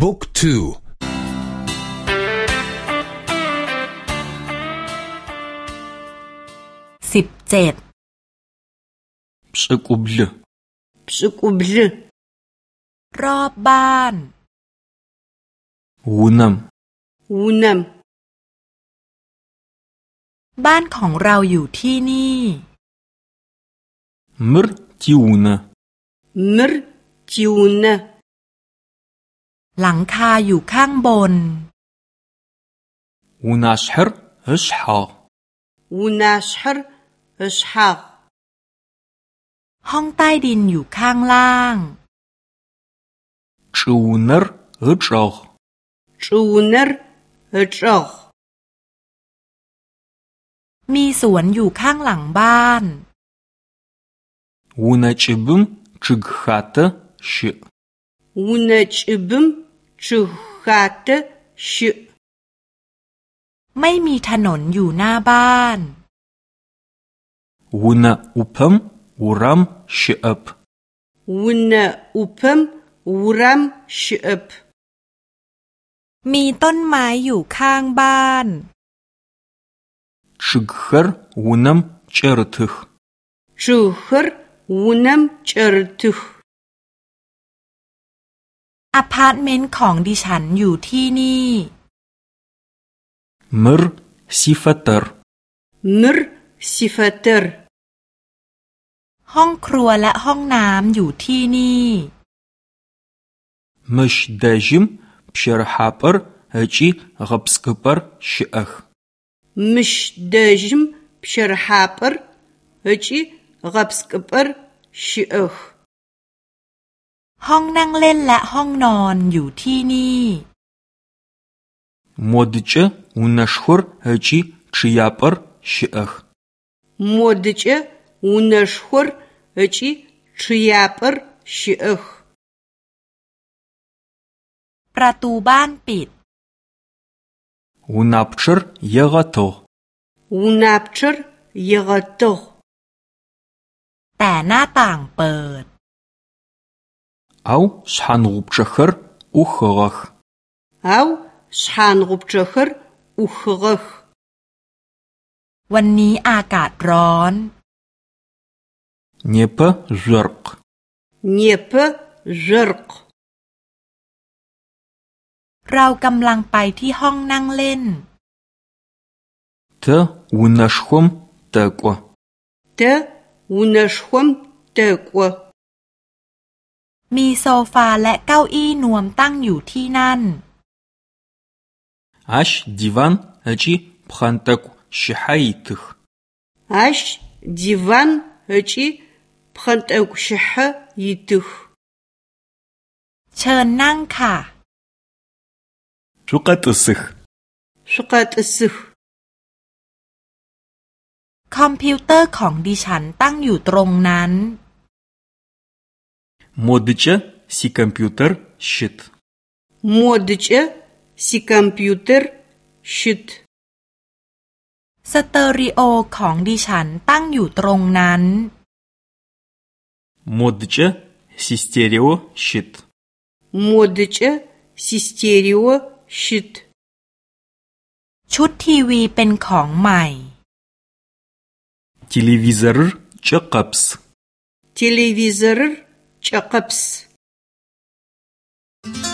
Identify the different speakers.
Speaker 1: บุ๊กทู
Speaker 2: สิบเจ็ด
Speaker 3: ปชกุบล
Speaker 4: ปชกุบล
Speaker 2: รอบบ้าน
Speaker 3: วูนัม
Speaker 4: วูนัม
Speaker 2: บ้านของเราอยู่ที่นี่
Speaker 3: มรทิวนะ
Speaker 4: มรทิวนะ
Speaker 2: หลังคาอยู่ข้างบน
Speaker 3: วูนาชฮร์อิชฮา
Speaker 4: วูนาชฮร์อิชฮา
Speaker 2: ห้องใต้ดินอยู่ข้างล่าง
Speaker 3: ชูนร์อิชอ
Speaker 4: ชูนร์อิชอ
Speaker 2: มีสวนอยู่ข้างหลังบ้าน
Speaker 3: วูนา จิบุมชิกขาตชิ
Speaker 4: วูนาจิบุมชิกขาตชิ
Speaker 2: ไม่มีถนนอยู่หน้าบ้าน
Speaker 3: วูนาอุปมวูรัมชิอับ
Speaker 4: วูนาอุปมวูรัมชิอับ
Speaker 2: มีต้นไม้อยู่ข้างบ้าน
Speaker 3: чъыгхэр унэм кӏэрытых.
Speaker 4: Чъыгхэр унэм кӏэрытых.
Speaker 2: อพาร์ตเมนต์ของดิฉันอยู่ที่นี่
Speaker 3: มรซิฟเตอร์
Speaker 4: มรซิฟเตอร์
Speaker 2: ห้องครัวและห้องน้ำอยู่ที่นี่
Speaker 3: มชเดจิมพชรฮาป
Speaker 2: ห้องนั่งเล่นและห้องนอนอยู่ที่นี่
Speaker 3: модыкӏэ унэшхор ыкӏи чъыяпӏэр щыӏэх.
Speaker 4: модыкӏэ унэшхор ыкӏи чъыяпӏэр щыӏэх.
Speaker 2: ประตูบ้านปิด
Speaker 3: Унапчъэр егъэтыгъ.
Speaker 4: Унапчъэр егъэтыгъ.
Speaker 2: แต่หน้าต่างเปิด
Speaker 3: Ау шъхьангъупчъэхэр ӏухыгъэх.
Speaker 4: Ау шъхьангъупчъэхэр ӏухыгъэх.
Speaker 2: วันนี้อากาศร้อน
Speaker 3: Непэ жъоркъ.
Speaker 4: Непэ жъоркъ.
Speaker 2: เรากำลังไปที่ห้องนั่งเล่น
Speaker 3: เธอวุนชคว มเตกว
Speaker 4: เธอวุนชควมเตกว
Speaker 2: มีโซฟาและเก้าอี้นวมตั้งอยู่ที่นั่น
Speaker 3: อัชดิวันเอจีพขันตกชิฮายทึก
Speaker 4: อัชดิวันเอจีพขันตกชิฮายทึก
Speaker 2: เชิญนั่งค่ะ
Speaker 3: шъукъэтӏысых.
Speaker 4: шъукъэтӏысых.
Speaker 2: คอมพิวเตอร์ของดิฉันตั้งอยู่ตรงนั้น
Speaker 3: модыкӏэ сикомпьютер щыт.
Speaker 4: модыкӏэ сикомпьютер щыт.
Speaker 2: สเตอริโอของดิฉันตั้งอยู่ตรงนั้น
Speaker 3: модыкӏэ систерео щыт.
Speaker 4: модыкӏэ систерео ชิด
Speaker 2: ชุดทีวีเป็นของใหม่
Speaker 3: ทีวีวิซ ร์